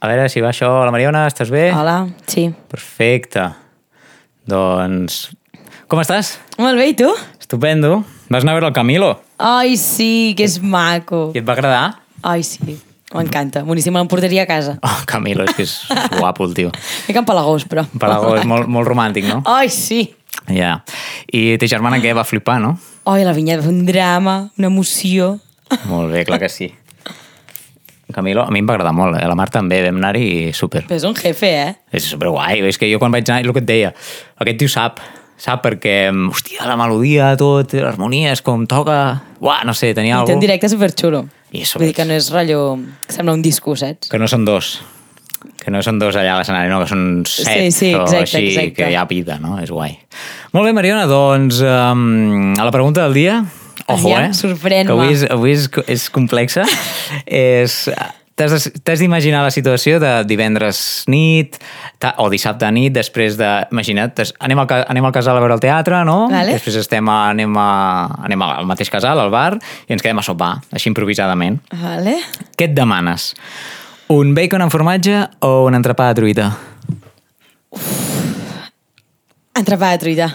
A veure si va això. La Mariona, estàs bé? Hola, sí. Perfecte. Doncs... Com estàs? Molt bé, i tu? Estupendo. Vas anar a veure el Camilo. Ai, sí, que és maco. I et va agradar? Ai, sí, m'encanta. Boníssim, l'emportaria a casa. Oh, Camilo, és que és guapo el tio. Mica empalagós, però. Palagó, és molt, molt romàntic, no? Ai, sí. Ja. I ta germana què? Va flipar, no? Ai, la vinyeta, un drama, una emoció. Molt bé, clar que sí. Camilo, a mi em va agradar molt. eh? La Mar també, vam anar-hi i super. Però és un jefe, eh? És superguai. És que jo quan vaig anar, el que et deia, aquest tio sap, sap perquè, hòstia, la melodia, tot, l'harmonia, és com toca... Uah, no sé, tenia alguna un directe superxulo. I això Vull dir que no és rotllo... que Sembla un disco, saps? Que no són dos. Que no són dos allà a l'escenari, no, que són set Sí, sí, o exacte, així, exacte. que hi ha pita, no? És guai. Molt bé, Mariona, doncs um, a la pregunta del dia, ojo, Aviam, eh? sorprèn-me. Que avui és, avui és, és complexa. és... T'has d'imaginar la situació de divendres nit o dissabte nit, després de... Imagina't, anem al, anem al casal a veure el teatre, no? Vale. Després estem a, anem, a, anem al mateix casal, al bar, i ens quedem a sopar, així improvisadament. Vale. Què et demanes? Un bacon amb formatge o un entrepà de truita? Entrepà de truita.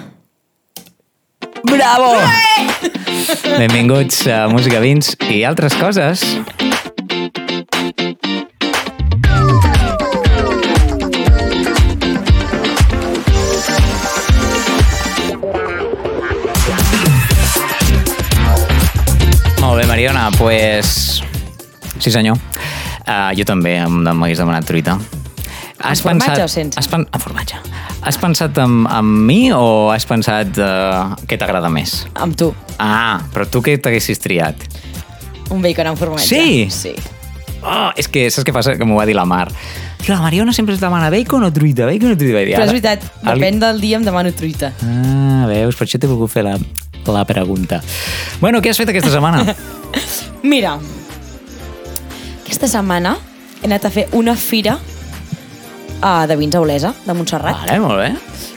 Bravo! Benvinguts a Música Vins i altres coses. Molt bé, Mariona, pues... Sí, senyor. Uh, jo també m'hagués demanat truita. Has formatge o sense? Has pen... Amb formatge. Has pensat en, en mi o has pensat uh, què t'agrada més? Amb tu. Ah, però tu què t'haguessis triat? Un bacon amb formatge. Sí? Sí. Oh, és que saps què passa? Que m'ho va dir la Mar. La Mariona sempre es demana bacon o truita, bacon o truita. Però és veritat, depèn del dia em demano truita. Ah, veus, per això t'he volgut fer la, la pregunta. Bueno, què has fet aquesta setmana? Mira, aquesta setmana he anat a fer una fira uh, de vins a Olesa, de Montserrat, vale, molt bé.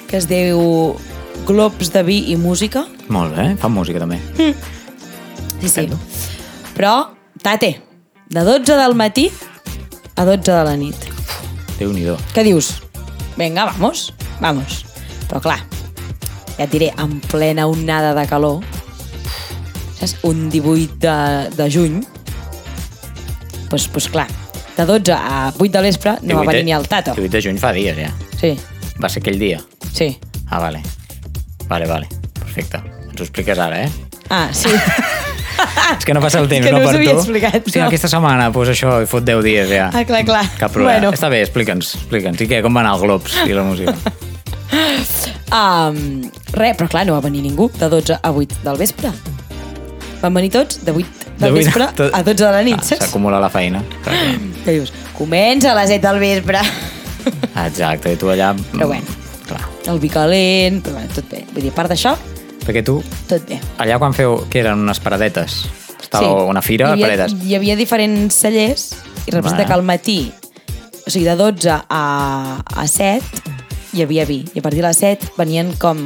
que es diu Globs de vi i música. Molt bé, fan música també. Sí, sí. Però, tate, de 12 del matí a 12 de la nit. Déu-n'hi-do. Què dius? Vinga, vamos, vamos. Però clar, ja et diré, en plena onada de calor, saps? Un 18 de, de juny, doncs, pues, clar, de 12 a 8 de l'espre no va 18 venir ni el tato. 18 de juny fa dies, ja. Sí, Va ser aquell dia. sí. Ah, vale. Vale, vale. Perfecte. Ens ho expliques ara, eh? Ah, sí. És que no passa el temps, que no no per tu. explicat, no. aquesta setmana, doncs pues això, fot 10 dies ja. Ah, clar, clar. Cap problema. Bueno. Està bé, explica'ns, explica'ns. I què, com va anar el Globs i la música? Um, res, però clar, no va venir ningú de 12 a 8 del vespre. Van venir tots de 8 del vuit- vespre tot- a 12 de la nit, Ah, saps? S'acumula la feina. Que dius, comença a les 7 del vespre. Exacte, i tu allà... Però bueno. Clar. El vi calent, però bueno, tot bé. Vull dir, a part d'això, Perquè tu, tot bé. allà quan feu, què eren, unes paradetes? Estava una fira, hi havia, paradetes. Hi havia diferents cellers i representa Vale. que al matí, o sigui, de 12 a, a 7, hi havia vi. I a partir de les 7 venien com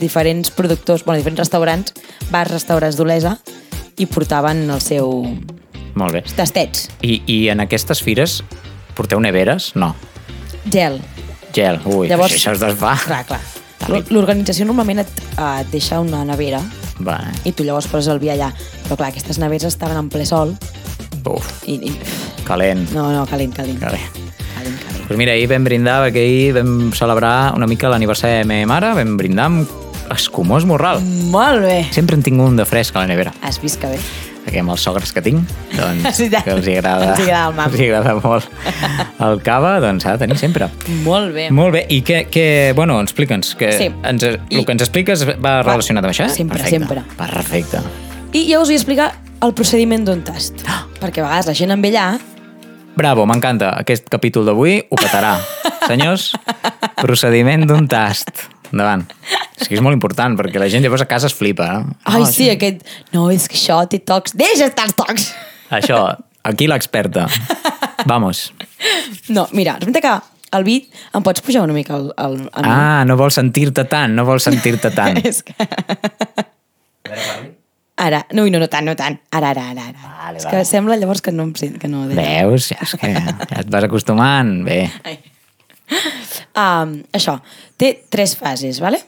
diferents productors, bueno, diferents restaurants, bars, restaurants d'Olesa, i portaven el seu Molt bé. tastets. I, I en aquestes fires porteu neveres? No. Gel. Gel. Ui, Llavors- això es desfà. Clar, clar. L'organització normalment et, et deixa una nevera Vale. i tu llavors poses el vi allà. Però clar, aquestes neveres estaven en ple sol Uf, i, i calent. no, no, calent, calent. Calent. Calent. Pues mira, ahir vam brindar, perquè ahir vam celebrar una mica l'aniversari de la meva mare, vam brindar amb escumós morral. Molt bé. Sempre en tinc un de fresc a la nevera. Has vist que bé? perquè amb els sogres que tinc, doncs, Sí, que els hi agrada, els hi agrada el els hi agrada molt el cava, doncs s'ha de tenir sempre. Molt bé. Molt bé, i què, què bueno, explica'ns, que Sí. ens, el I- que ens expliques va relacionat amb això? sempre, Perfecte. sempre. Perfecte. I ja us vull explicar el procediment d'un tast. Ah. Perquè a vegades la gent en ve allà Bravo, m'encanta. Aquest capítol d'avui ho petarà. Senyors, procediment d'un tast. Endavant. És que és molt important, perquè la gent llavors a casa es flipa, no? Ai, Oh, sí, aquest... No, és que això té tocs. Deixa estar els tocs! Això, aquí l'experta. Vamos. No, mira, resulta que el vi em pots pujar una mica el... el, el Ah, no vols sentir-te tant, no vols sentir-te tant. És que... Ara, no, no, no tant, no tant. Ara, ara, ara. ara. Vale, és vale. que sembla llavors que no em sent, que no... deia. Veus? Ja, és que ja et vas acostumant. Bé. Ai. Um, això, té tres fases, ¿vale?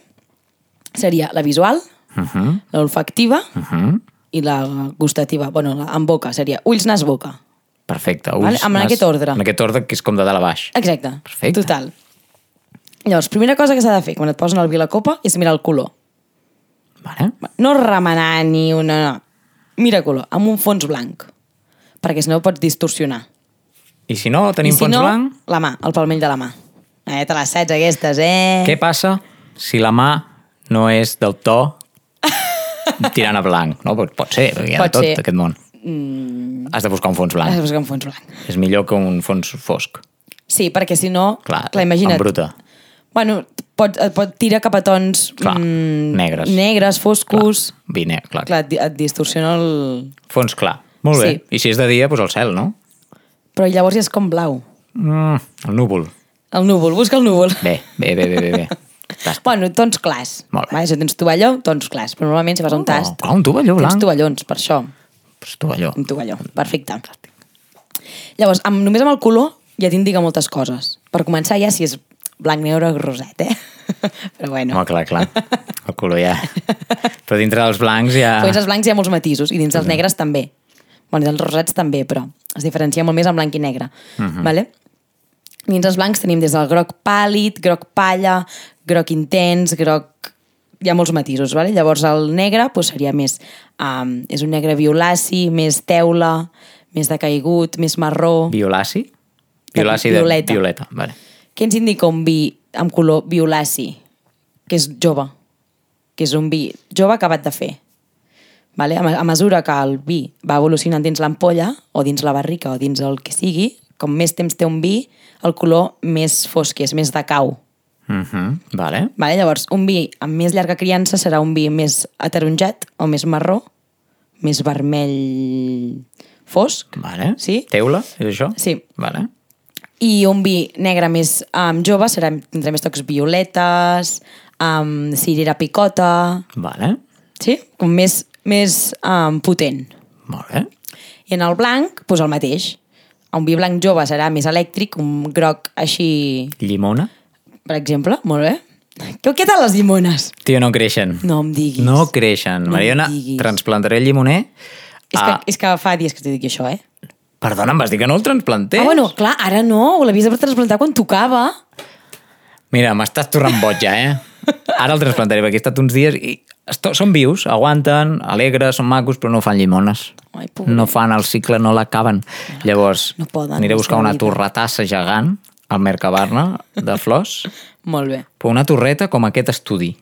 Seria la visual, Uh -huh. l'olfactiva Uh -huh. i la gustativa. Bueno, la, en boca, seria ulls, nas, boca. Perfecte. Ulls, Vale, en nas- aquest ordre. En aquest ordre que és com de dalt a baix. Exacte. Perfecte. Total. Llavors, primera cosa que s'ha de fer quan et posen el vi a la copa és mirar el color. Vale. No remenar ni una... No. Mira color, amb un fons blanc. Perquè si no pots distorsionar. I si no, tenim I si fons no, blanc, la mà, el palmell de la mà. Eh, te les saps aquestes, eh? què passa si la mà no és del to tirant a blanc? No, pot, pot ser, perquè hi ha Pot de tot ser. aquest món. Mm, Has de buscar un fons has de blanc. buscar un fons blanc. És millor que un fons fosc. Sí, perquè si no... Clar, clar imagina't. bruta. Bueno, pot, pot tirar cap a tons... Clar, negres. Negres, foscos... Vi negre, clar. Clar, et, et distorsiona el... Fons clar. Molt bé. Sí. I si és de dia, doncs el cel, no? Però llavors ja és com blau. Mm, el núvol. El núvol, busca el núvol. Bé, bé, bé, bé, bé. bé. Fantàstic. Bueno, tons clars. Molt bé. Vale, si tens tovalló, tons clars. Però normalment si vas a un tast... Oh, un tovalló Tens blanc. tovallons, per això. Pues tovalló. Un tovalló. Perfecte. Llavors, amb, només amb el color ja t'indica moltes coses. Per començar ja si és blanc, negre o roset, eh? Però bueno. Home, clar, clar. El color ja... Però dintre dels blancs ja... Però dins els blancs hi ha molts matisos i dins els negres també. Bueno, dins els rosats també, però es diferencia molt més en blanc i negre. Uh -huh. vale? Dins els blancs tenim des del groc pàl·lid, groc palla, groc intens, groc... Hi ha molts matisos, vale? Llavors el negre doncs, seria més... Um, és un negre violaci, més teula, més decaigut, més marró... Violaci? Violaci de Violeta. violeta. Vale. Què ens indica un vi amb color violaci? Que és jove. Que és un vi jove acabat de fer. Vale? A, me- a mesura que el vi va evolucionant dins l'ampolla, o dins la barrica, o dins el que sigui, com més temps té un vi, el color més fosc és, més de Uh -huh. Vale. Vale? Llavors, un vi amb més llarga criança serà un vi més ataronjat o més marró, més vermell fosc. Vale. Sí? Teula, és això? Sí. Vale. I un vi negre més um, jove serà, tindrà més tocs violetes, um, cirera picota, Vale. sí? Com més, més um, potent. Molt bé. I en el blanc, doncs el mateix. Un vi blanc jove serà més elèctric, un groc així, Llimona? Per exemple, molt bé. Què, què tal les llimones? Tio, no creixen. No em diguis. No creixen. No Mariona, transplantaré el llimoner. És, que, és que fa dies que t'he dit això, eh? Perdona, em vas dir que no el transplantés? Ah, bueno, clar, ara no, l'havies de transplantar quan tocava. Mira, m'estàs tornant boig ja, eh? Ara el transplantaré, perquè he estat uns dies i esto, són vius, aguanten, alegres, són macos, però no fan llimones. Ai, no fan el cicle, no l'acaben. Llavors, no poden, aniré a buscar una vida. torretassa gegant al Mercabarna de flors, Molt bé. però una torreta com aquest estudi.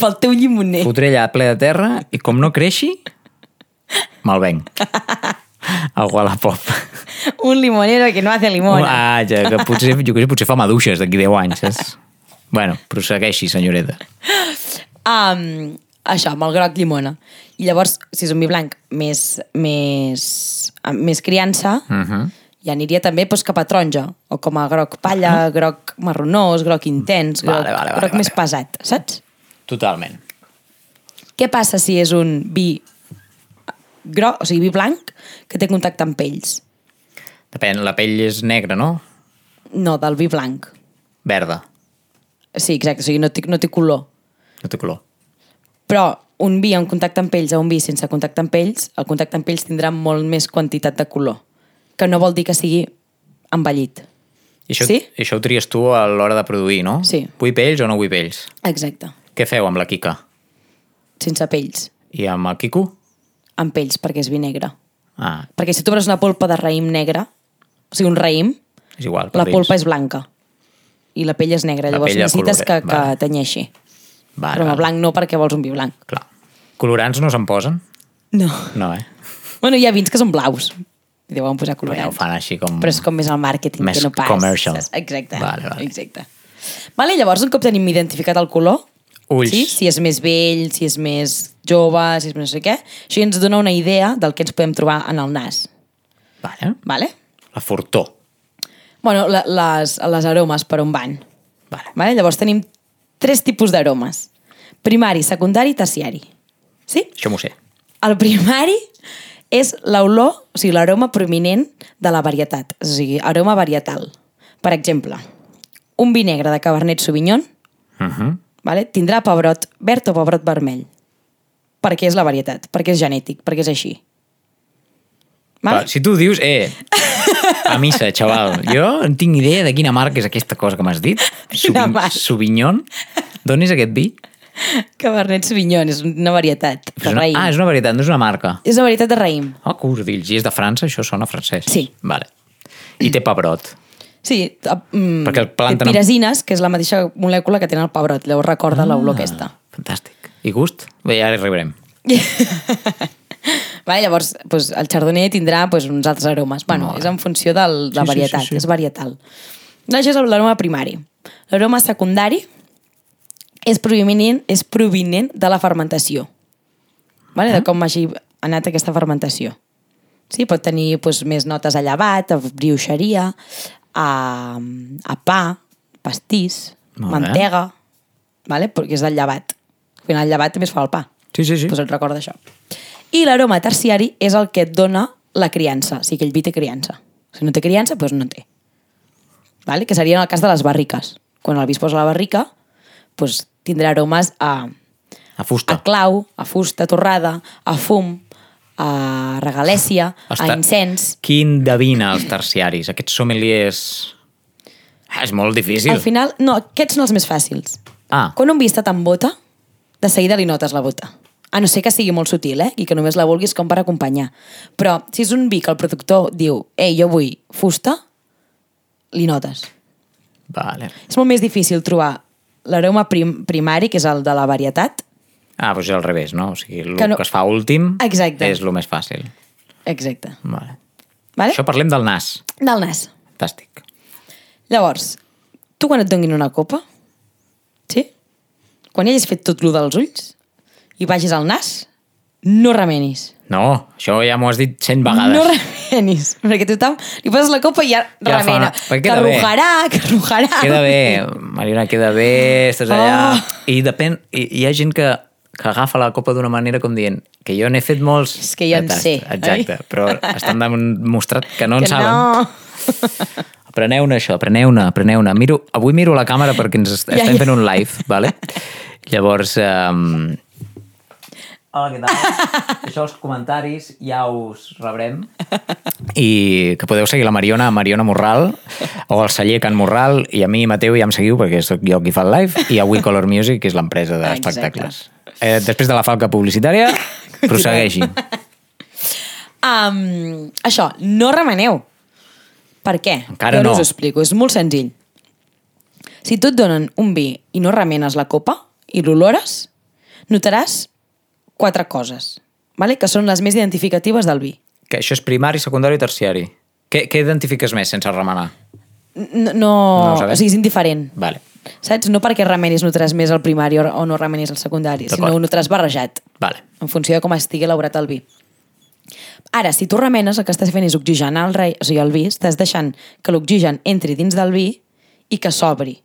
Pel teu llimoner. Fotré allà ple de terra i com no creixi, me'l venc. Al Wallapop. Un limonero que no hace limona. Ah, ja, que potser, jo què sé, potser fa maduixes d'aquí 10 anys, saps? Bueno, prossegueixi, senyoreta. Um, això, amb el groc llimona. I llavors, si és un vi blanc més, més, més criança, uh Mhm. -huh. Ja aniria també doncs, cap a taronja, o com a groc palla, groc marronós, groc intens, groc, Vale, vale, vale, groc vale. més pesat, saps? Totalment. Què passa si és un vi groc, o sigui, vi blanc, que té contacte amb pells? Depèn, la pell és negra, no? No, del vi blanc. Verda. Sí, exacte, o sigui, no té, no té color. No té color. Però un vi amb contacte amb pells o un vi sense contacte amb pells, el contacte amb pells tindrà molt més quantitat de color, que no vol dir que sigui envellit. I això, Sí? I això ho tries tu a l'hora de produir, no? Sí. Vull pells o no vull pells? Exacte. Què feu amb la Kika? Sense pells. I amb el Kiku? Amb pells, perquè és vi negre. Ah, Perquè si tu obres una polpa de raïm negre, o sigui, un raïm, és igual. la dins. polpa és blanca. I la pell és negra. La Llavors necessites que, color, que vale. tenyeixi. Vale, Però amb vale. blanc no, perquè vols un vi blanc. Clar. Colorants no se'n posen? No. No, eh? Bueno, hi ha vins que són blaus. I deuen posar Però ja ho fan així com... Però és com més el màrqueting, Més que no pas. commercial. saps? Exacte. Vale, vale. Exacte. Vale, llavors, un cop tenim identificat el color, Ulls. sí? si és més vell, si és més jove, si és més no sé què, això ens dona una idea del que ens podem trobar en el nas. Vale. Vale? La fortor. Bueno, la, les, les aromes per on van. Vale. Vale? Llavors tenim tres tipus d'aromes. Primari, secundari i terciari. Sí? Això m'ho sé. El primari és l'olor, o sigui, l'aroma prominent de la varietat, o sigui, aroma varietal. Per exemple, un vi negre de Cabernet Sauvignon Uh -huh. vale? tindrà pebrot verd o pebrot vermell. Perquè és la varietat, perquè és genètic, perquè és així. Vale. Si tu dius, eh, a missa, xaval, jo no tinc idea de quina marca és aquesta cosa que m'has dit. Sauvignon. D'on és aquest vi? Cabernet Sauvignon és una varietat És de una, raïm. ah, és una varietat, no és una marca. És una varietat de raïm. Oh, cordills. I és de França, això sona francès. Sí. Vale. I té pebrot. Sí, mm, Perquè el planten té piresines, que és la mateixa molècula que tenen el pebrot. Llavors recorda l'olor Ah. aquesta. Fantàstic. I gust? Bé, ja hi arribarem. Vale, llavors, doncs, el chardonnay tindrà doncs, uns altres aromes. Bueno, Molt és en funció del, de la Sí, sí, varietat, sí, sí. és varietal. Doncs això és l'aroma primari. L'aroma secundari és provinent, és provinent de la fermentació. Vale? Ah. De com hagi anat aquesta fermentació. Sí, pot tenir doncs, més notes a llevat, a brioixeria, a, a pa, pastís, Molt bé. mantega, vale? perquè és del llevat. Al final el llevat també es fa el pa Sí, sí, sí. doncs et recorda això. I l'aroma terciari és el que et dona la criança, o sigui que el vi té criança. Si no té criança, doncs no té. Vale? Que seria en el cas de les barriques. Quan el vi es posa a la barrica, doncs tindrà aromes a, A fusta. a clau, a fusta torrada, a fum, a regalèsia, a incens... Qui endevina els terciaris? Aquests sommeliers... Ah, és molt difícil. Al final, no, aquests són els més fàcils. Ah, Quan un vi està tan bota, de seguida li notes la bota. A no ser que sigui molt sutil, eh? I que només la vulguis com per acompanyar. Però si és un vi que el productor diu ei, jo vull fusta, li notes. vale. És molt més difícil trobar l'aroma prim primari, que és el de la varietat. Ah, doncs és al revés, no? O sigui, el Que no- que es fa últim Exacte. és el més fàcil. Exacte. Vale. Vale? Això parlem del nas. Del nas. Fantàstic. Llavors, tu quan et donin una copa, sí? Quan ja hagis fet tot lo dels ulls i vagis al nas, no remenis. No, això ja m'ho has dit cent vegades. No remenis, perquè tothom li poses la copa i ja, Ja fa remena. perquè que rujarà, que rujarà. Queda bé, Mariona, queda bé, estàs allà... Oh. I depèn, i, hi ha gent que, que agafa la copa d'una manera com dient que jo n'he fet molts... És que jo en sé, Exacte, oi? però estan demostrat que no en que saben. no. Apreneu-ne això, apreneu-ne, apreneu-ne. Miro, avui miro la càmera perquè ens est Ja, estem ja. fent un live, vale? Llavors... Um... Hola, què tal? això els comentaris ja us rebrem. I que podeu seguir la Mariona, Mariona Morral, o el celler Can Morral, i a mi, Mateu, ja em seguiu perquè sóc jo qui fa el live, i a We Color Music, que és l'empresa d'espectacles. Eh, després de la falca publicitària, prossegueixi. Um, això, no remeneu. Per què? Encara jo no. us ho explico, és molt senzill. Si tu et donen un vi i no remenes la copa i l'olores, notaràs quatre coses, vale? que són les més identificatives del vi. Que això és primari, secundari i terciari. Què, què identifiques més sense remenar? No, no, No o sigui, és indiferent. Vale, Saps? No perquè remenis notaràs més el primari o no remenis el secundari, sinó notaràs barrejat, vale. en funció de com estigui elaborat el vi. Ara, si tu remenes, el que estàs fent és oxigenar el, rei, o sigui, el vi, estàs deixant que l'oxigen entri dins del vi i que s'obri.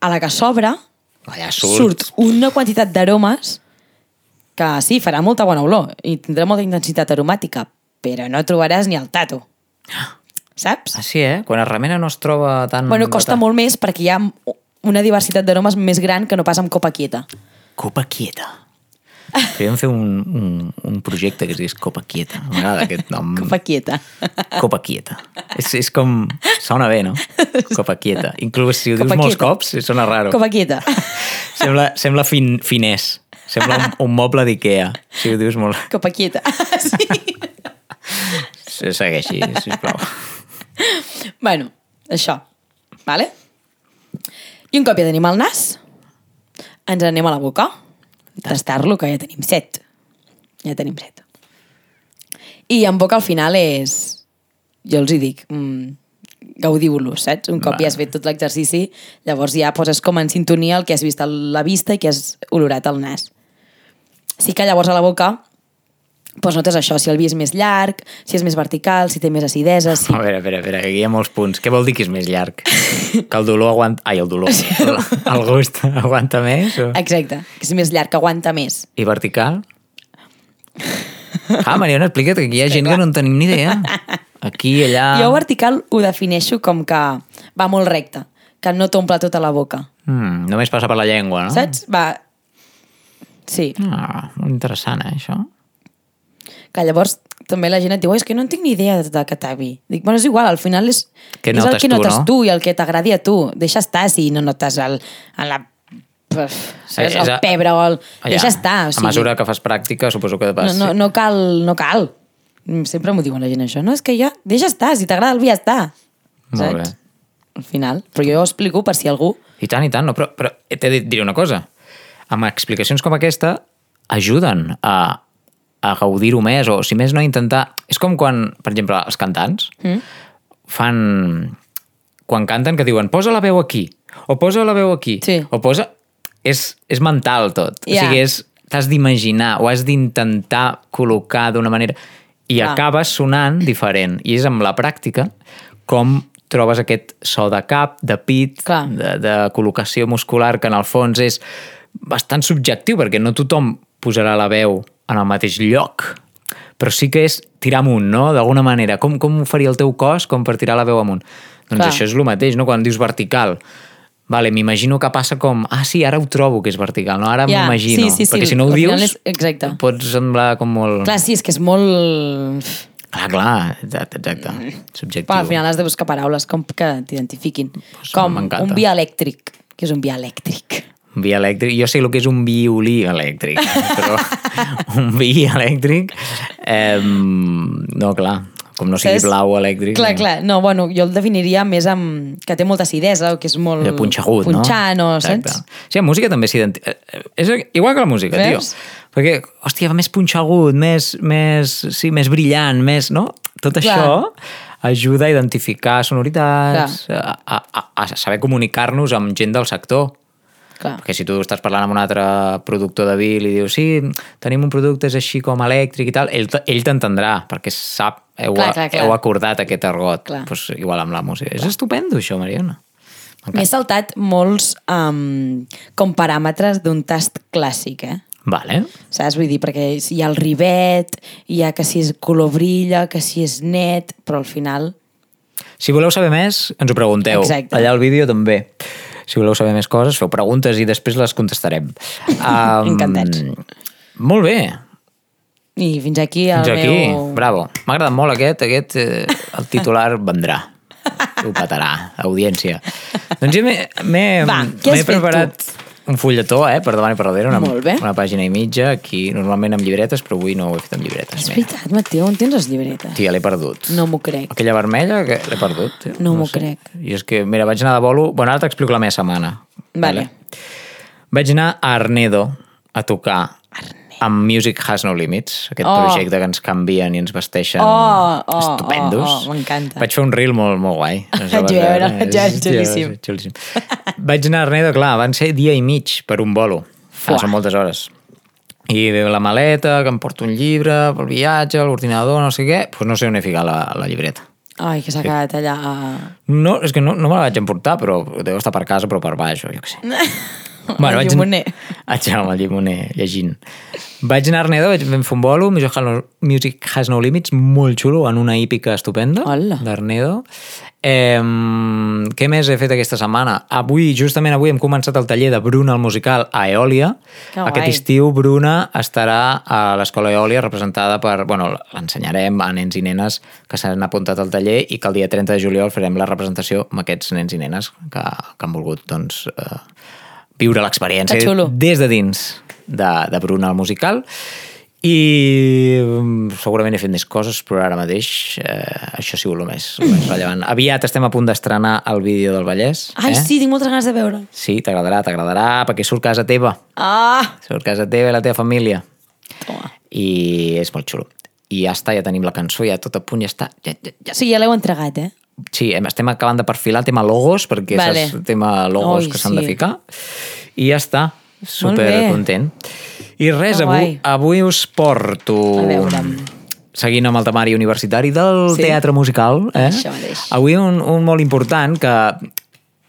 A la que s'obre, surt. surt una quantitat d'aromes que sí, farà molta bona olor i tindrà molta intensitat aromàtica, però no trobaràs ni el tato. Saps? Sí, eh? Quan es remena no es troba tan... Bueno, costa molt més perquè hi ha una diversitat d'aromes més gran que no pas amb copa quieta. Copa quieta. Podríem fer un, un, un projecte que es digués Copa Quieta. M'agrada aquest nom. Copa quieta. Copa Quieta. És, és com... Sona bé, no? Copa Quieta. Inclús si ho dius Copa molts quieta. cops, sona raro. Copa quieta. Sembla, sembla fin, finès. Sembla un, un moble d'Ikea. Si ho dius molt... Copa quieta. Sí. Segueixi, sisplau. bueno, això. Vale? I un cop ja tenim el nas, ens anem a la boca. Tastar-lo, que ja tenim set. Ja tenim set. I en boca al final és... Jo els hi dic, mm, gaudiu-lo, saps? Un cop Va. ja has fet tot l'exercici, llavors ja poses com en sintonia el que has vist a la vista i que has olorat el nas. Sí que llavors a la boca doncs notes això, si el vi és més llarg, si és més vertical, si té més acidesa, si... A veure, a veure, a veure, que aquí hi ha molts punts. Què vol dir que és més llarg? Que el dolor aguanta... Ai, el dolor. El, el gust aguanta més? O... Exacte, que és més llarg, que aguanta més. I vertical? Ah, Mariona, explica't que aquí hi ha gent que no en tenim ni idea. Aquí, allà... Jo vertical ho defineixo com que va molt recte, que no t'omple tota la boca. Mm, només passa per la llengua, no? Saps? Va... Sí, Ah, interessant, eh, això. que llavors també la gent et diu "Oi, és que no en tinc ni idea de Catavi. Dic, bueno, és igual, al final és, Que és el notes que tu, notes no? tu i el que t'agradi a tu. Deixa estar si no notes el, en la pf, saps? és el a- pebre o el... Ja, Deixa estar. O A mesura que fas pràctica, suposo que vas... no, no, no cal, no cal. Sempre m'ho diuen la gent això. No, és que ja, deixa estar, si t'agrada el vi ja està. Molt bé. Saps? Al final. Però jo ho explico per si algú... I tant, i tant, no, però, però t'he de dir una cosa. Amb explicacions com aquesta ajuden a, a gaudir-ho més, o si més no, intentar... És com quan, per exemple, els cantants mm. fan... Quan canten que diuen posa la veu aquí, o posa la veu aquí, Sí. o posa... És, és mental tot. Ja. O sigui, és, t'has d'imaginar o has d'intentar col·locar d'una manera i Clar. acabes sonant diferent. I és amb la pràctica com trobes aquest so de cap, de pit, Clar. de, de col·locació muscular, que en el fons és bastant subjectiu, perquè no tothom posarà la veu en el mateix lloc. Però sí que és tirar amunt, no? D'alguna manera. Com, com ho faria el teu cos com per tirar la veu amunt? Doncs Clar. això és el mateix, no? Quan dius vertical. Vale, m'imagino que passa com... Ah, sí, ara ho trobo que és vertical, no? Ara Ja, m'imagino. sí, sí, sí, Perquè si no ho dius, és- exacte. pot semblar com molt... Clar, sí, és que és molt... Clar, clar, exacte, exacte. Subjectiu. Però al final has de buscar paraules com que t'identifiquin. Pues com un vi elèctric. Què és un vi elèctric? Vi elèctric. Jo sé el que és un violí elèctric, però un vi elèctric... Eh, no, clar, com no sigui Saps? blau elèctric... Clar, clar. No, bueno, jo el definiria més amb... que té molta acidesa, o que és molt... Eh, punxegut, punxant, no? o saps? Sí, la música també s'identifica... És igual que la música, Veus? tio. Perquè, hòstia, més punxegut, més, més, sí, més brillant, més... No? Tot Clar. això ajuda a identificar sonoritats, a, a, a saber comunicar-nos amb gent del sector. Clar. Perquè si tu estàs parlant amb un altre productor de vi i li dius sí, tenim un producte és així com elèctric i tal, ell, ell t'entendrà perquè sap, heu, Clar, clar, clar. heu acordat aquest argot. Clar. Pues, igual amb la música. És estupendo això, Mariona. M'he saltat molts um, com paràmetres d'un tast clàssic, eh? Vale. Saps? Vull dir, perquè hi ha el rivet, hi ha que si és color brilla, que si és net, però al final... Si voleu saber més, ens ho pregunteu. Exacte. Allà al vídeo també. Si voleu saber més coses, feu preguntes i després les contestarem. Um, Encantats. Molt bé. I fins aquí el Fins aquí. meu... Bravo. M'ha agradat molt aquest. Aquest, eh, el titular vendrà. Ho petarà, audiència. Doncs jo m'he- m'he Va, un fulletó, eh, per davant i per darrere, una, Molt bé. una pàgina i mitja, aquí normalment amb llibretes, però avui no ho he fet amb llibretes. És Mira. veritat, Mateu, on tens les llibretes? Tia, l'he perdut. No m'ho crec. Aquella vermella, que l'he perdut. tio. No m'ho sé. crec. I és que, mira, vaig anar de bolo... Bueno, ara t'explico la meva setmana. Vale. Vaig anar a Arnedo a tocar amb Music Has No Limits, aquest Oh. projecte que ens canvien i ens vesteixen Oh, oh, estupendos. oh, oh, m'encanta. Vaig fer un reel molt, molt guai. Vaig veure, vaig veure, És- xulíssim. xulíssim. Vaig anar a Arnedo, clar, van ser dia i mig per un bolo. Fuà. Ah, són moltes hores. I ve la maleta, que em porto un llibre pel viatge, l'ordinador, no sé què, doncs no sé on he ficat la, la llibreta. Ai, que s'ha quedat allà... No, és que no, no me la vaig emportar, però deu estar per casa, però per baix, o jo què sé. Al vaig- llimoner. Vaig anar amb el llimoner, llegint. Vaig anar a Arnedo, vaig vam fer un bolo, Music Has No, Music Has no Limits, molt xulo, en una hípica estupenda d'Arnedo. Eh, què més he fet aquesta setmana? Avui, justament avui, hem començat el taller de Bruna, el musical, a Eòlia. Que Aquest estiu Bruna estarà a l'Escola Eòlia representada per... Bueno, l'ensenyarem a nens i nenes que s'han apuntat al taller i que el dia 30 de juliol farem la representació amb aquests nens i nenes que, que han volgut doncs, eh, viure l'experiència des de dins de, de Bruna, el musical. I mm, segurament he fet més coses, però ara mateix eh, això ha sigut el més, el més rellevant. Aviat estem a punt d'estrenar el vídeo del Vallès. Ai, eh? sí, tinc moltes ganes de veure. Sí, t'agradarà, t'agradarà, perquè surt casa teva. Ah! Surt casa teva i la teva família. Toma. I és molt xulo. I ja està, ja tenim la cançó, ja tot a punt, ja està. Ja, ja, ja. Sigui, ja l'heu entregat, eh? Sí, estem acabant de perfilar tema logos, perquè Vale. és tema logos Oi, que s'han de sí. ficar. I ja està, super content. I res, Que avui, guai. avui us porto... A. Seguint amb el temari universitari del Sí. teatre musical. Eh? Això mateix. Avui un, un molt important que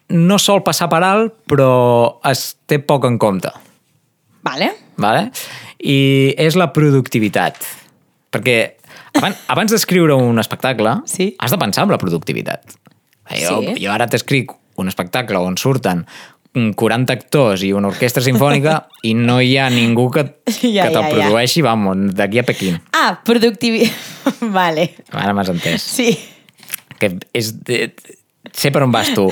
no sol passar per alt, però es té poc en compte. Vale. Vale? I és la productivitat. Perquè abans, abans d'escriure un espectacle, Sí. has de pensar en la productivitat. Jo, Sí. jo ara t'escric un espectacle on surten 40 actors i una orquestra sinfònica i no hi ha ningú que, Ja, que te'l ja, ja. produeixi, vamos, d'aquí a Pequín. Ah, productivitat. vale. Ara m'has entès. Sí. Que és... De, sé per on vas tu.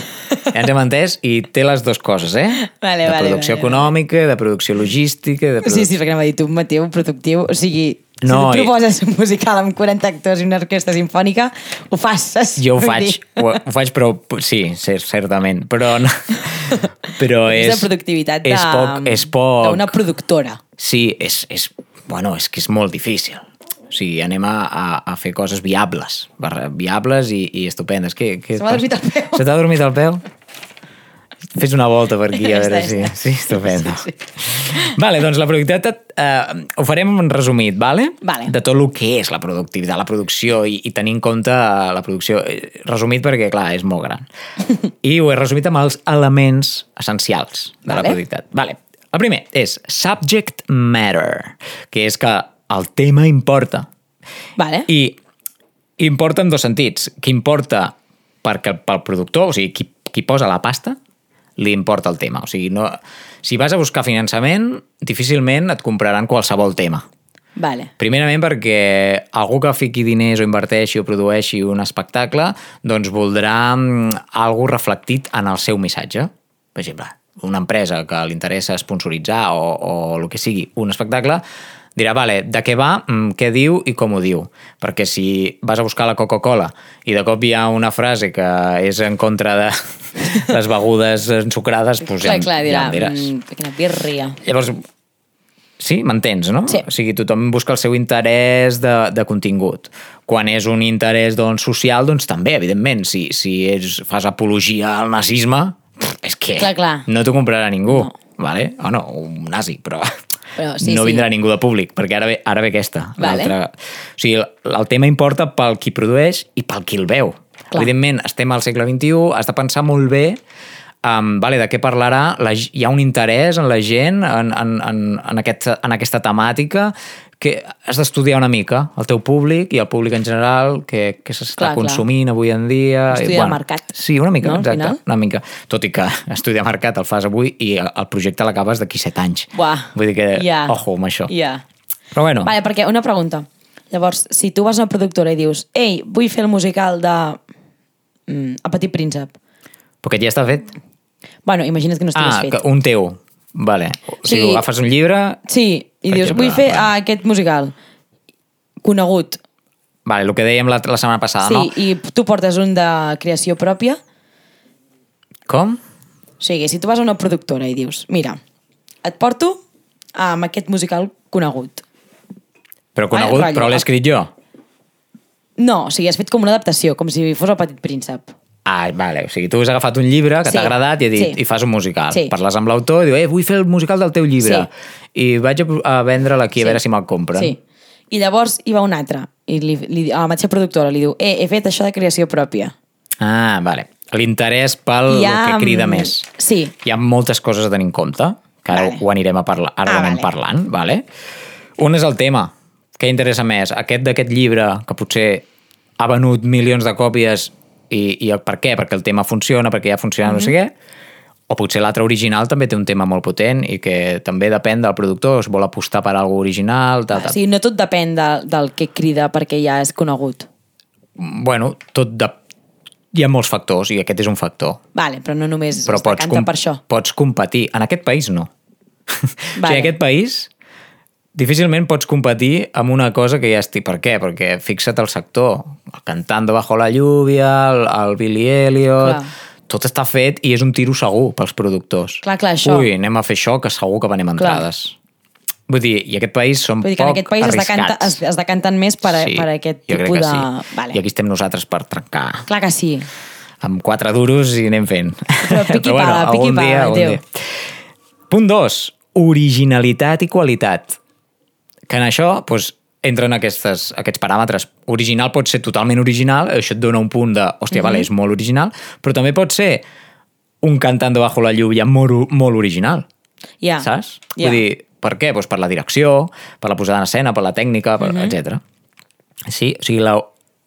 Ja ens hem entès i té les dues coses, eh? Vale, de vale, producció vale, econòmica, de producció logística... De produ... Sí, sí, perquè anava a dir tu, Mateu, productiu. O sigui, No, si tu proposes un musical amb 40 actors i una orquestra sinfònica, ho fas, saps? Jo ho faig, ho, ho faig, però sí, cer- certament, però no, però És és... de productivitat de, és poc, és poc. d'una productora. Sí, és, és, bueno, és que és molt difícil. O sigui, anem a, a, a fer coses viables, viables i, i estupendes. Què, què Se m'ha dormit el peu. Se t'ha dormit el peu? Fes una volta per aquí, a veure si... Sí, estupendo. Sí, Vale, doncs la productivitat eh, ho farem en resumit, vale? Vale. De tot el que és la productivitat, la producció i, i tenir en compte eh, la producció. eh, Resumit perquè, clar, és molt gran. I ho he resumit amb els elements essencials de la Vale. productivitat. Vale. El primer és subject matter, que és que el tema importa. Vale. I importa en dos sentits. Que importa perquè, pel productor, o sigui, qui, qui posa la pasta, li importa el tema. O sigui, no, si vas a buscar finançament, difícilment et compraran qualsevol tema. Vale. Primerament perquè algú que fiqui diners o inverteixi o produeixi un espectacle doncs voldrà mm, algo reflectit en el seu missatge. Per exemple, una empresa que li interessa sponsoritzar o, o el que sigui un espectacle dirà, vale, de què va, mm, què diu i com ho diu. Perquè si vas a buscar la Coca-Cola i de cop hi ha una frase que és en contra de les begudes ensucrades, doncs clar, ja, clar, dirà, ja em diràs. mm, quina birria. Llavors, sí, m'entens, no? Sí. O sigui, tothom busca el seu interès de, de contingut. Quan és un interès doncs, social, doncs també, evidentment. Si, si és, fas apologia al nazisme, és que Clar, clar. no t'ho comprarà ningú. No. Vale? O no, un nazi, però, Però sí, no sí. vindrà ningú de públic, perquè ara ve, ara ve aquesta. Vale. O sigui, el, el tema importa pel qui produeix i pel qui el veu. Clar. Evidentment, estem al segle XXI, has de pensar molt bé um, vale, de què parlarà, la, hi ha un interès en la gent, en, en, en, en, aquest, en aquesta temàtica, que has d'estudiar una mica el teu públic i el públic en general, que, que s'està Clar, clar. consumint avui en dia. i, Estudiar mercat. Sí, una mica, No, exacte. Una mica. Tot i que estudiar mercat el fas avui i el projecte l'acabes d'aquí set anys. Buah. Vull dir que, Ja. ojo amb això. Ja. Però bueno, Vale, perquè una pregunta. Llavors, si tu vas a una productora i dius ei, vull fer el musical de... Mm, a Petit Príncep. perquè ja està fet. Bueno, imagina't que no estigués Ah, fet. que un teu. Vale. O sigui, Sí. agafes un llibre... Sí, i dius, exemple, vull fer vale. ah, aquest musical conegut. Vale, el que dèiem la, la setmana passada, sí, no? i tu portes un de creació pròpia. Com? O sigui, si tu vas a una productora i dius, mira, et porto amb aquest musical conegut. Però conegut, Vale, però l'he escrit jo. No, o sigui, has fet com una adaptació, com si fos el Petit Príncep. Ah, vale. O sigui, tu has agafat un llibre que Sí. t'ha agradat i, dit, Sí. i fas un musical. Sí. Parles amb l'autor i diu, eh, vull fer el musical del teu llibre. I vaig a, vendre-la aquí, a veure si me'l compren. Sí. I llavors hi va un altre, i li, li, a la mateixa productora li diu, eh, he fet això de creació pròpia. Ah, vale. L'interès pel ha, que crida més. sí. Hi ha moltes coses a tenir en compte, que ara Vale. ho anirem a parlar, ara Ah, vale. parlant, vale? Un és el tema. Què interessa més? Aquest d'aquest llibre, que potser ha venut milions de còpies i, i el, per què? Perquè el tema funciona, perquè ja funciona no sé què, o potser l'altre original també té un tema molt potent i que també depèn del productor, si vol apostar per alguna original, tal, O tal. sigui, no tot depèn de, del que crida perquè ja és conegut. Bueno, tot de... Hi ha molts factors i aquest és un factor. Vale, però no només però es pots, per això. pots competir. En aquest país no. Vale. o sigui, en aquest país difícilment pots competir amb una cosa que ja estic... Per què? Perquè fixa't el sector. El Cantando bajo la lluvia, el, el Billy Elliot... Clar. Tot està fet i és un tiro segur pels productors. Clar, clar, això. Ui, anem a fer això, que segur que venem Clar. entrades. Vull dir, i aquest país som que en poc aquest país es, decanta, es, es decanten més per, sí, per aquest tipus que de... Sí. Vale. I aquí estem nosaltres per trencar Clar que sí. amb quatre duros i anem fent. Però piqui pala, piqui pala, dia. Punt dos, originalitat i qualitat. Que en això doncs, entren aquestes, aquests paràmetres. Original pot ser totalment original, això et dona un punt de, hòstia, mm -hmm. vale, és molt original, però també pot ser un cantando bajo la lluvia molt, molt original. Ja. Saps? Ja. Vull dir, Per què? Pues per la direcció, per la posada en escena, per la tècnica, per, uh -huh. etc. Sí, o sigui, la,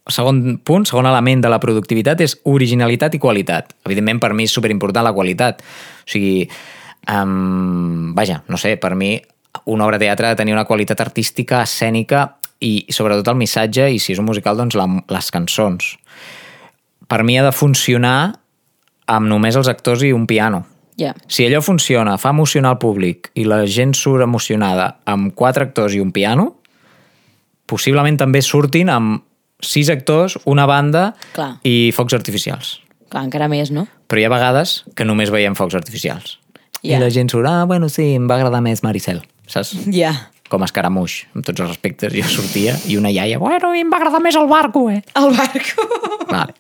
segon punt, segon element de la productivitat és originalitat i qualitat. Evidentment, per mi és superimportant la qualitat. O sigui, um, vaja, no sé, per mi una obra de teatre ha de tenir una qualitat artística, escènica i sobretot el missatge i si és un musical, doncs la, les cançons. Per mi ha de funcionar amb només els actors i un piano. Ja. Si allò funciona, fa emocionar el públic i la gent surt emocionada amb quatre actors i un piano, possiblement també surtin amb sis actors, una banda Clar. i focs artificials. Clar, encara més, no? Però hi ha vegades que només veiem focs artificials. Ja. I la gent surt, ah, bueno, sí, em va agradar més Maricel, saps? Ja. Com escaramuix, amb tots els respectes. Jo sortia i una iaia, bueno, i em va agradar més el barco, eh? El barco. Vale.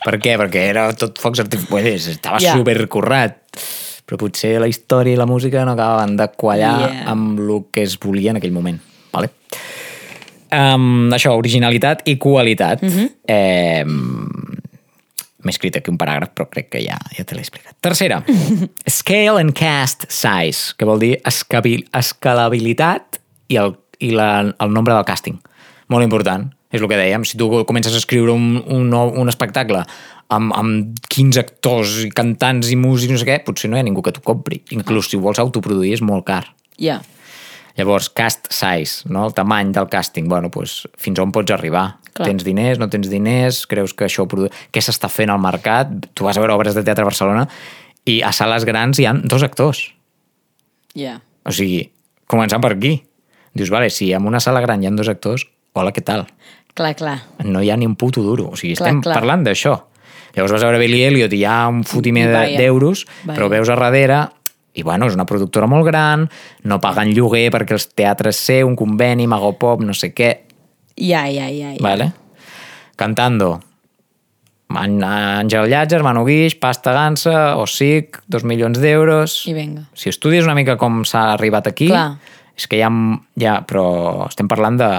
Per què? Perquè era tot focs artificials. Estava yeah. supercurrat. Però potser la història i la música no acabaven de quallar Yeah. yeah. amb el que es volia en aquell moment. Vale? Um, això, originalitat i qualitat. Mm -hmm. eh, M'he escrit aquí un paràgraf, però crec que ja, ja te l'he explicat. Tercera, scale and cast size, que vol dir escabil, escalabilitat i, el, i la, el nombre del càsting. Molt important. És el que dèiem, si tu comences a escriure un, un, nou, un espectacle amb, amb 15 actors i cantants i músics, no sé què, potser no hi ha ningú que t'ho compri. Inclús si vols autoproduir és molt car. Ja. Llavors, cast size, no? el tamany del càsting, bueno, doncs, fins on pots arribar? Clar. Tens diners, no tens diners, creus que això... produ- Què s'està fent al mercat? Tu vas a veure obres de teatre a Barcelona i a sales grans hi han dos actors. Ja. O sigui, començant per aquí. Dius, vale, si en una sala gran hi ha dos actors, hola, què tal? Clar, clar. No hi ha ni un puto duro. O sigui, Clar, estem clar. parlant d'això. Llavors vas a veure Billy Elliot i hi ha un fotimer d'euros, però veus a darrere i bueno, és una productora molt gran, no paguen lloguer perquè els teatres seu, un conveni, Magopop, no sé què, Ja, ja, ja. ja. vale? Cantando. An- Àngel Llàtzer, Manu Guix, Pasta Gansa, Osic, dos milions d'euros... I vinga. Si estudies una mica com s'ha arribat aquí, Clar. és que ja, ja, però estem parlant de...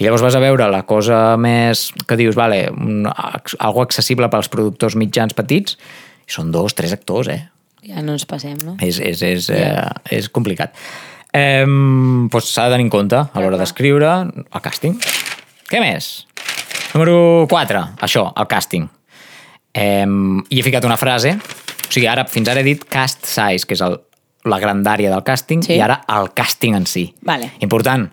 I llavors vas a veure la cosa més que dius, vale, un, algo accessible pels productors mitjans petits, i són dos, tres actors, eh? Ja no ens passem, no? És, és, és, eh, és complicat. Eh, doncs s'ha de tenir en compte a l'hora d'escriure el càsting. Què més? Número 4, això, el càsting. Eh, I he ficat una frase, o sigui, ara, fins ara he dit cast size, que és el, la grandària del càsting, Sí. i ara el càsting en si. Vale. Important.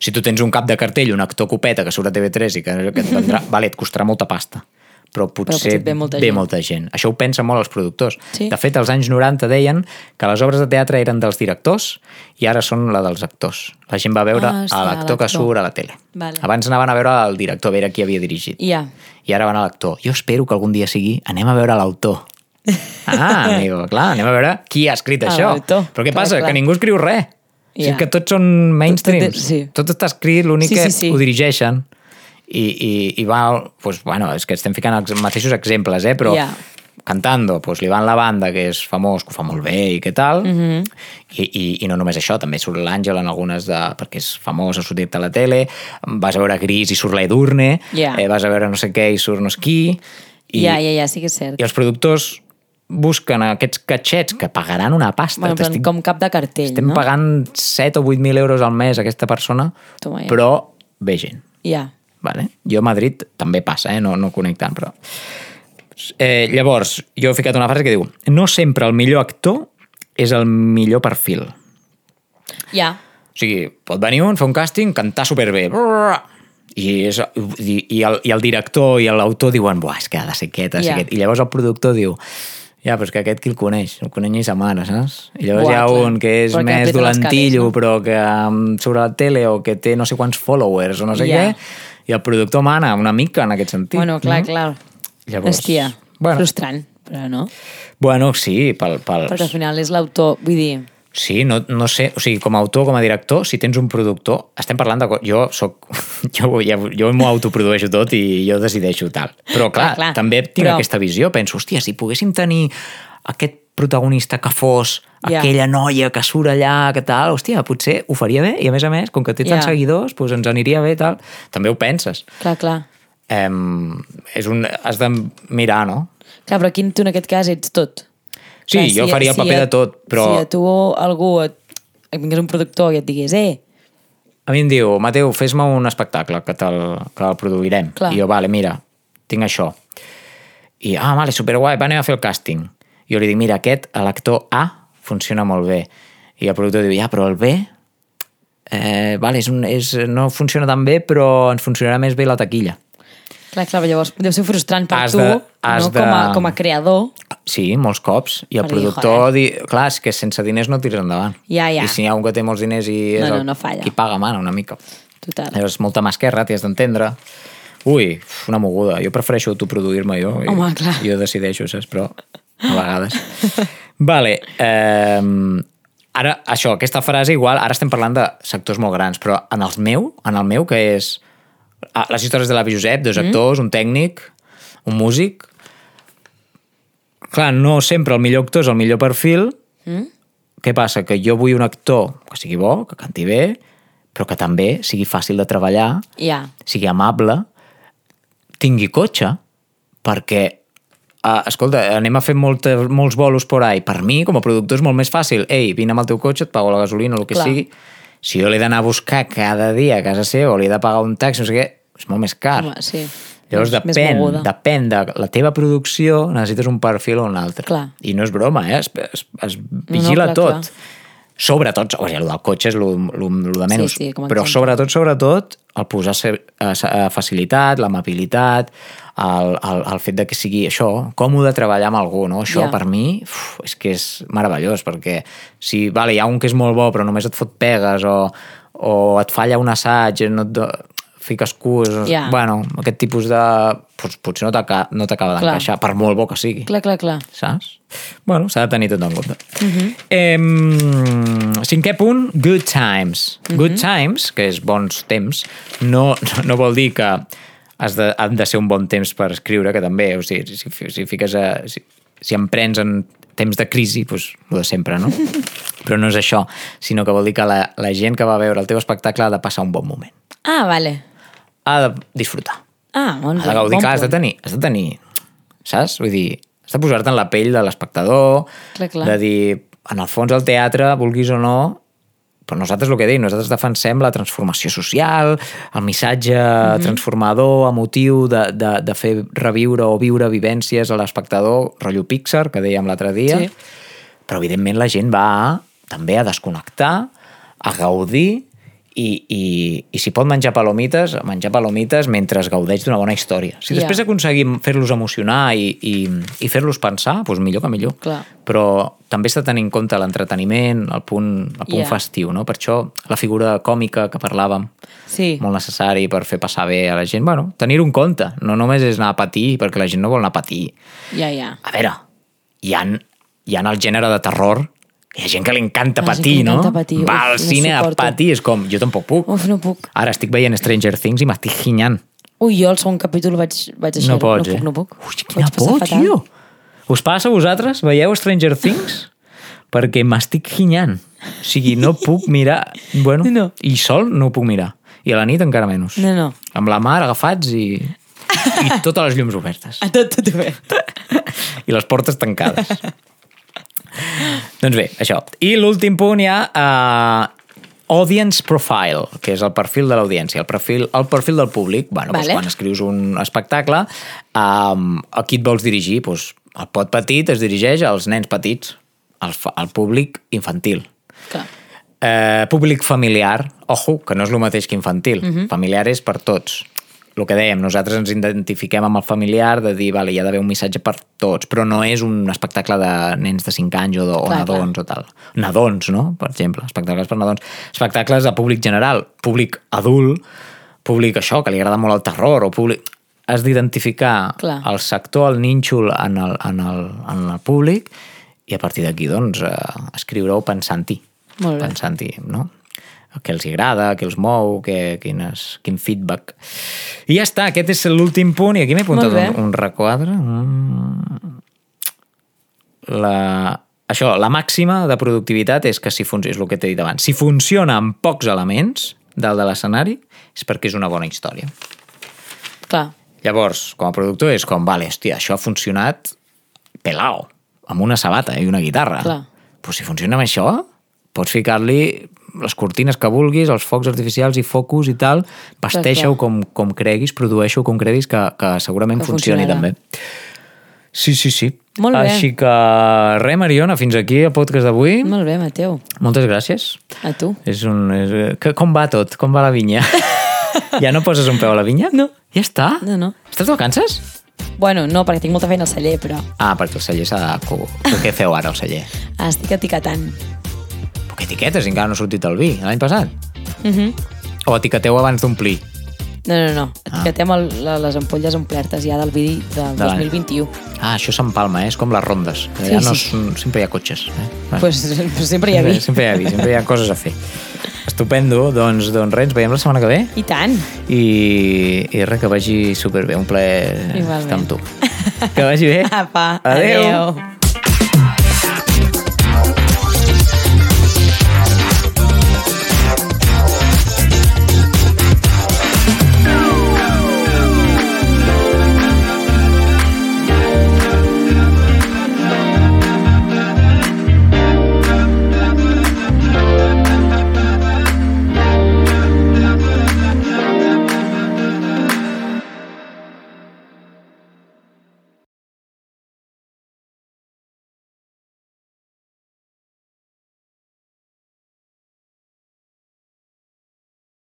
Si tu tens un cap de cartell, un actor copeta que surt a TV3 i que, que et vendrà, vale, et costarà molta pasta però potser, potser et ve molta ve gent. molta gent. Això ho pensen molt els productors. Sí. De fet, als anys 90 deien que les obres de teatre eren dels directors i ara són la dels actors. La gent va veure Ah, a hòstia, l'actor que surt a la tele. Vale. Abans anaven a veure el director, a veure qui havia dirigit. Ja. I ara van a l'actor. Jo espero que algun dia sigui anem a veure l'autor. Ah, amigo, clar, anem a veure qui ha escrit Ah, això. Però què Clar, passa? clar. Que ningú escriu res. O sigui que tots són mainstreams. Tot- tot- sí. Tot està escrit, l'únic Sí, que sí, sí. ho dirigeixen. I, i, i va, pues, bueno, és que estem ficant els mateixos exemples, eh? però Ja. cantando, pues, li van la banda, que és famós, que ho fa molt bé i què tal, Mhm. I, i, i no només això, també surt l'Àngel en algunes de... perquè és famós, ha sortit a la tele, vas a veure Gris i surt l'Edurne, Ja. eh, vas a veure no sé què i surt no sé qui, i, Ja, ja, ja, sí que és cert. i els productors busquen aquests catxets que pagaran una pasta. Bueno, però T'estic- com cap de cartell, estem no? pagant 7 o 8.000 euros al mes a aquesta persona, Toma ja. però ve gent. Ja. Vale? Jo a Madrid també passa, eh? no, no conec tant, però... Eh, llavors, jo he ficat una frase que diu no sempre el millor actor és el millor perfil. Ja. O sigui, pot venir un, fer un càsting, cantar superbé, brrr, i, és, i, i, el, i el director i l'autor diuen, buah, és que ha de ser aquest, ha de ser Ja. aquest. I llavors el productor diu, ja, però és que aquest qui el coneix? El coneix ni sa mare, saps? I llavors Buah, hi ha clar. un que és Però més dolentillo, no? però que um, surt a la tele o que té no sé quants followers o no sé Ja. què, i el productor mana una mica en aquest sentit. Bueno, clar, no? clar. Llavors, Hòstia, bueno. frustrant, però no? Bueno, sí, pel, pel, Perquè al final és l'autor, vull dir... Sí, no, no sé, o sigui, com a autor, com a director, si tens un productor, estem parlant de... Jo soc... Jo, ja, jo m'ho autoprodueixo tot i jo decideixo tal. Però clar, Clar, clar. també tinc Però- aquesta visió, penso, hòstia, si poguéssim tenir aquest protagonista que fos Ja. aquella noia que surt allà, que tal, hòstia, potser ho faria bé, i a més a més, com que té tants Ja. seguidors, doncs ens aniria bé, tal. També ho penses. Clar, clar. Em, és un, has de mirar, no? Clar, però aquí tu en aquest cas ets tot. Sí, jo faria el paper de tot, però- Si a tu algú et, que vingués un productor i et digués, eh, A mi em diu, Mateu, fes-me un espectacle que, te'l, que el produirem. Clar. I jo, vale, mira, tinc això. I, ah, vale, superguai, va, anem a fer el càsting. I jo li dic, mira, aquest, l'actor A, funciona molt bé. I el productor diu, ja, però el B, eh, vale, és un, és, no funciona tan bé, però ens funcionarà més bé la taquilla. clar, clar, llavors deu ser frustrant per Has tu, de- no? com, a, de- com a creador. Sí, molts cops. I el Per dir, productor, di... clar, és que sense diners no tires endavant. Ja, ja. I si hi ha un que té molts diners i és No, no, no falla. qui paga mana una mica. Total. És molta mà esquerra, t'hi has d'entendre. Ui, una moguda. Jo prefereixo autoproduir-me jo. i Home, clar. Jo decideixo, saps? Però a vegades. vale. Eh, ara, això, aquesta frase igual, ara estem parlant de sectors molt grans, però en els meu, en el meu, que és ah, les històries de l'avi Josep, dos actors, un tècnic, un músic... Clar, no sempre el millor actor és el millor perfil. Mm? Què passa? Que jo vull un actor que sigui bo, que canti bé, però que també sigui fàcil de treballar, Ja. sigui amable, tingui cotxe, perquè, uh, escolta, anem a fer molta, molts bolos por ahí. Per mi, com a productor, és molt més fàcil. Ei, vine amb el teu cotxe, et pago la gasolina, el que Clar. sigui. Si jo l'he d'anar a buscar cada dia a casa seva o li he de pagar un taxi, no sé què, és molt més car. Home, sí. Llavors més depèn, depèn de la teva producció, necessites un perfil o un altre. Clar. I no és broma, eh? Es, es, es vigila clar, tot. clar. Sobretot, o sigui, el del cotxe és el de menys, Sí, sí, a però sobretot, sobretot, el posar eh, facilitat, l'amabilitat, el, el, el fet de que sigui això, còmode treballar amb algú, no? Això, Ja. per mi, uf, és que és meravellós, perquè si vale, hi ha un que és molt bo, però només et fot pegues, o, o et falla un assaig, no et do... fiques cus... Ja. Bueno, aquest tipus de... Pues, potser no t'aca- no t'acaba Clar. d'encaixar, per molt bo que sigui Clar, clar, clar. saps? Bueno, s'ha de tenir tot en compte. Uh Mhm. -huh. eh, cinquè punt, good times. Uh -huh. Good times, que és bons temps, no, no, no vol dir que has de, han de ser un bon temps per escriure, que també, o sigui, si, si fiques a, si, si emprens en temps de crisi, doncs, el de sempre, no? Però no és això, sinó que vol dir que la, la gent que va veure el teu espectacle ha de passar un bon moment. Ah, vale. Ha de disfrutar. Ah, bon, Has de gaudir, bon clar, has de tenir, has de tenir, saps? Vull dir, has de posar-te en la pell de l'espectador, de dir, en el fons el teatre, vulguis o no, però nosaltres el que dic, nosaltres defensem la transformació social, el missatge Mhm. transformador, emotiu, de, de, de fer reviure o viure vivències a l'espectador, rotllo Pixar, que dèiem l'altre dia, Sí. però evidentment la gent va també a desconnectar, a gaudir i, i, i si pot menjar palomites, menjar palomites mentre es gaudeix d'una bona història. Si Ja. després aconseguim fer-los emocionar i, i, i fer-los pensar, doncs millor que millor. Clar. Però també s'ha de tenir en compte l'entreteniment, el punt, el punt Ja. festiu, no? Per això la figura còmica que parlàvem, Sí. molt necessari per fer passar bé a la gent. Bueno, tenir-ho en compte. No només és anar a patir, perquè la gent no vol anar a patir. Ja, ja. A veure, hi ha, hi ha el gènere de terror hi ha gent que li encanta patir, no? encanta patir. Va Uf, al no cine a suporto. patir, és com, jo tampoc puc. Uf, no puc. Ara estic veient Stranger Things i m'estic ginyant. Ui, jo el segon capítol vaig, vaig deixar No pots, no eh? puc, no puc. Ui, quina por, tio. Us passa a vosaltres? Veieu Stranger Things? Perquè m'estic ginyant. O sigui, no puc mirar... Bueno, No. i sol no ho puc mirar. I a la nit encara menys. No, no. Amb la mar agafats i... I totes les llums obertes. A tot, tot bé. I les portes tancades. doncs bé, això. I l'últim punt ja... Uh, audience profile, que és el perfil de l'audiència, el perfil, el perfil del públic. Bueno, Vale. doncs quan escrius un espectacle, um, a qui et vols dirigir? Doncs el pot petit es dirigeix als nens petits, al, al públic infantil. Clar. Eh, públic familiar, ojo, que no és el mateix que infantil. Mhm. Familiar és per tots. El que dèiem, nosaltres ens identifiquem amb el familiar de dir, vale, hi ha d'haver un missatge per tots, però no és un espectacle de nens de 5 anys o, de, o Clar, nadons o tal. Nadons, no? Per exemple, espectacles per nadons. Espectacles de públic general, públic adult, públic això, que li agrada molt el terror, o públic... Has d'identificar Clar. el sector, el nínxol en el, en el, en el públic i a partir d'aquí, doncs, eh, escriure-ho pensant-hi pensant-hi, no? Què els agrada, què els mou, què, quines, quin feedback. I ja està, aquest és l'últim punt, i aquí m'he apuntat un, un requadre. Mm. La, això, la màxima de productivitat és que si funciona, és el que t'he dit abans, si funciona amb pocs elements dalt de l'escenari, és perquè és una bona història. Clar. Llavors, com a productor, és com, vale, hòstia, això ha funcionat pelao, amb una sabata i una guitarra. Clar. Però si funciona amb això, pots ficar-li les cortines que vulguis, els focs artificials i focus i tal, clar. com, com creguis, produeixo com creguis, que, que segurament Que funcioni funcionarà. també. Sí, sí, sí. Molt bé. Així que, res, Mariona, fins aquí el podcast d'avui. Molt bé, Mateu. Moltes gràcies. A tu. És un, és, que, com va tot? Com va la vinya? ja no poses un peu a la vinya? No. Ja està? No, no. Estàs de vacances? Bueno, no, perquè tinc molta feina al celler, però Ah, perquè el celler s'ha de... Què feu ara, al celler? estic etiquetant. Etiquetes? Encara no ha sortit el vi, l'any passat? Uh -huh. O etiqueteu abans d'omplir? No, no, no. Etiquetem el, la- les ampolles omplertes ja del vi del De l'any. 2021. Ah, això s'empalma, eh? és com les rondes. Que Sí, ja no sí. sempre hi ha cotxes. Eh? Bueno, Pues, pues sempre hi ha vi. Sempre hi ha vi, sempre hi ha coses a fer. Estupendo, doncs, doncs res, ens veiem la setmana que ve I tant. i, i res, que vagi superbé, un plaer Igualment. estar amb tu. Que vagi bé. Apa, Adéu. adéu.